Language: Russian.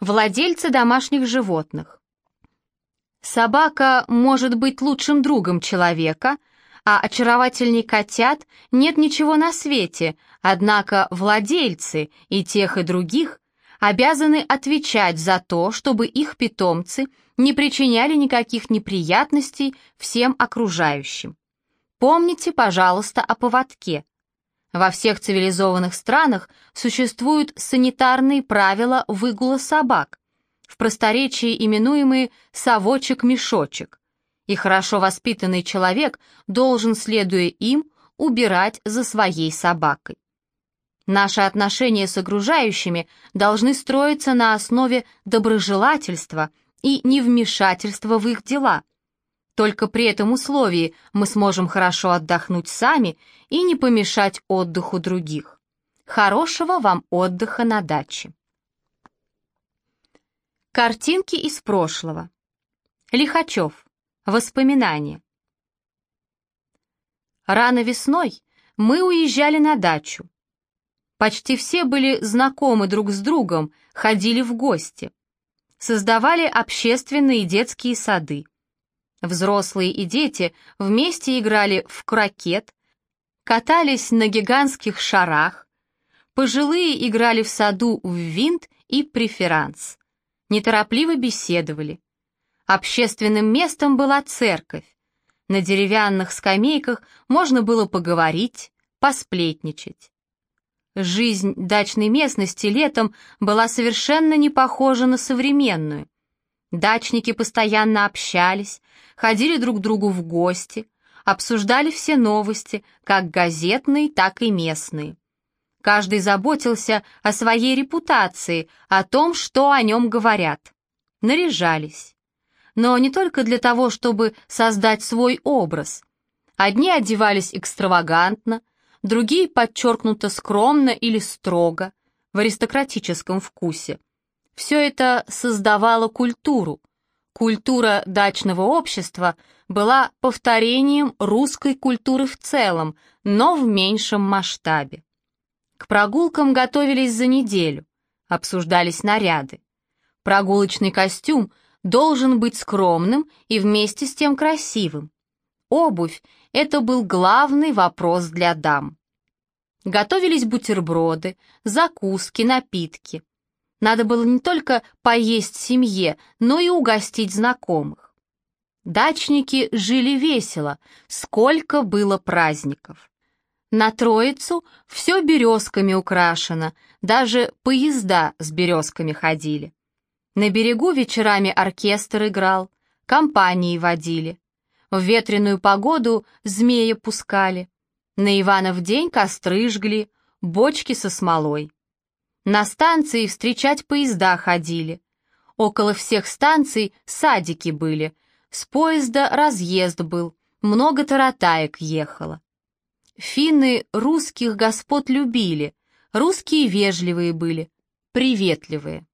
Владельцы домашних животных. Собака может быть лучшим другом человека, а очаровательней котят нет ничего на свете, однако владельцы и тех и других обязаны отвечать за то, чтобы их питомцы не причиняли никаких неприятностей всем окружающим. Помните, пожалуйста, о поводке. Во всех цивилизованных странах существуют санитарные правила выгула собак, в просторечии именуемые «совочек-мешочек», и хорошо воспитанный человек должен, следуя им, убирать за своей собакой. Наши отношения с окружающими должны строиться на основе доброжелательства и невмешательства в их дела, только при этом условии мы сможем хорошо отдохнуть сами и не помешать отдыху других. Хорошего вам отдыха на даче. Картинки из прошлого. Лихачев. Воспоминания. Рано весной мы уезжали на дачу. Почти все были знакомы друг с другом, ходили в гости. Создавали общественные детские сады. Взрослые и дети вместе играли в крокет, катались на гигантских шарах, пожилые играли в саду в винт и преферанс, неторопливо беседовали. Общественным местом была церковь. На деревянных скамейках можно было поговорить, посплетничать. Жизнь дачной местности летом была совершенно не похожа на современную. Дачники постоянно общались, ходили друг к другу в гости, обсуждали все новости, как газетные, так и местные. Каждый заботился о своей репутации, о том, что о нем говорят. Наряжались. Но не только для того, чтобы создать свой образ. Одни одевались экстравагантно, другие подчеркнуто скромно или строго, в аристократическом вкусе. Все это создавало культуру. Культура дачного общества была повторением русской культуры в целом, но в меньшем масштабе. К прогулкам готовились за неделю, обсуждались наряды. Прогулочный костюм должен быть скромным и вместе с тем красивым. Обувь — это был главный вопрос для дам. Готовились бутерброды, закуски, напитки. Надо было не только поесть семье, но и угостить знакомых. Дачники жили весело, сколько было праздников. На Троицу все березками украшено, даже поезда с березками ходили. На берегу вечерами оркестр играл, компании водили. В ветреную погоду змея пускали. На Иванов день костры жгли, бочки со смолой. На станции встречать поезда ходили. Около всех станций садики были. С поезда разъезд был, много таратаек ехало. Финны русских господ любили, русские вежливые были, приветливые.